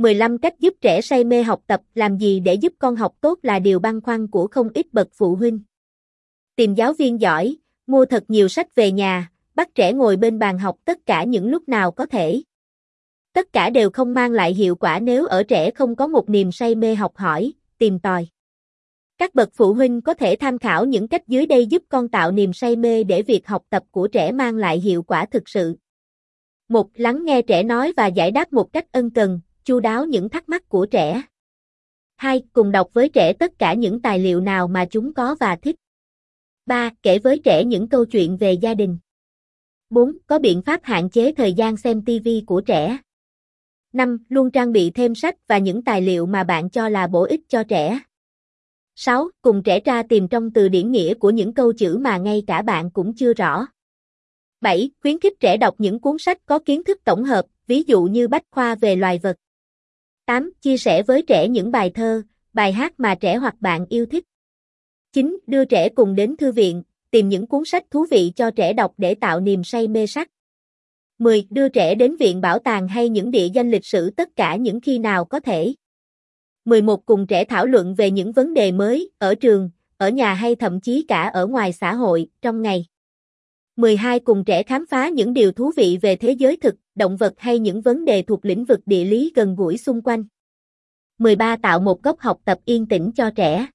15 cách giúp trẻ say mê học tập, làm gì để giúp con học tốt là điều băn khoăn của không ít bậc phụ huynh. Tìm giáo viên giỏi, mua thật nhiều sách về nhà, bắt trẻ ngồi bên bàn học tất cả những lúc nào có thể. Tất cả đều không mang lại hiệu quả nếu ở trẻ không có một niềm say mê học hỏi, tìm tòi. Các bậc phụ huynh có thể tham khảo những cách dưới đây giúp con tạo niềm say mê để việc học tập của trẻ mang lại hiệu quả thực sự. Một, lắng nghe trẻ nói và giải đáp một cách ân cần, chu đáo những thắc mắc của trẻ. 2. Cùng đọc với trẻ tất cả những tài liệu nào mà chúng có và thích. 3. Kể với trẻ những câu chuyện về gia đình. 4. Có biện pháp hạn chế thời gian xem TV của trẻ. 5. Luôn trang bị thêm sách và những tài liệu mà bạn cho là bổ ích cho trẻ. 6. Cùng trẻ tra tìm trong từ điển nghĩa của những câu chữ mà ngay cả bạn cũng chưa rõ. 7. Khuyến khích trẻ đọc những cuốn sách có kiến thức tổng hợp, ví dụ như bách khoa về loài vật. 8. Chia sẻ với trẻ những bài thơ, bài hát mà trẻ hoặc bạn yêu thích. 9. Đưa trẻ cùng đến thư viện, tìm những cuốn sách thú vị cho trẻ đọc để tạo niềm say mê sách. 10. Đưa trẻ đến viện bảo tàng hay những địa danh lịch sử tất cả những khi nào có thể. 11. Cùng trẻ thảo luận về những vấn đề mới, ở trường, ở nhà hay thậm chí cả ở ngoài xã hội, trong ngày. 12. Cùng trẻ khám phá những điều thú vị về thế giới thực, động vật hay những vấn đề thuộc lĩnh vực địa lý gần gũi xung quanh. 13. Tạo một góc học tập yên tĩnh cho trẻ.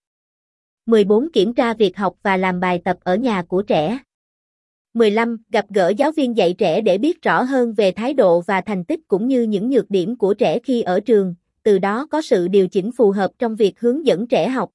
14. Kiểm tra việc học và làm bài tập ở nhà của trẻ. 15. Gặp gỡ giáo viên dạy trẻ để biết rõ hơn về thái độ và thành tích cũng như những nhược điểm của trẻ khi ở trường, từ đó có sự điều chỉnh phù hợp trong việc hướng dẫn trẻ học.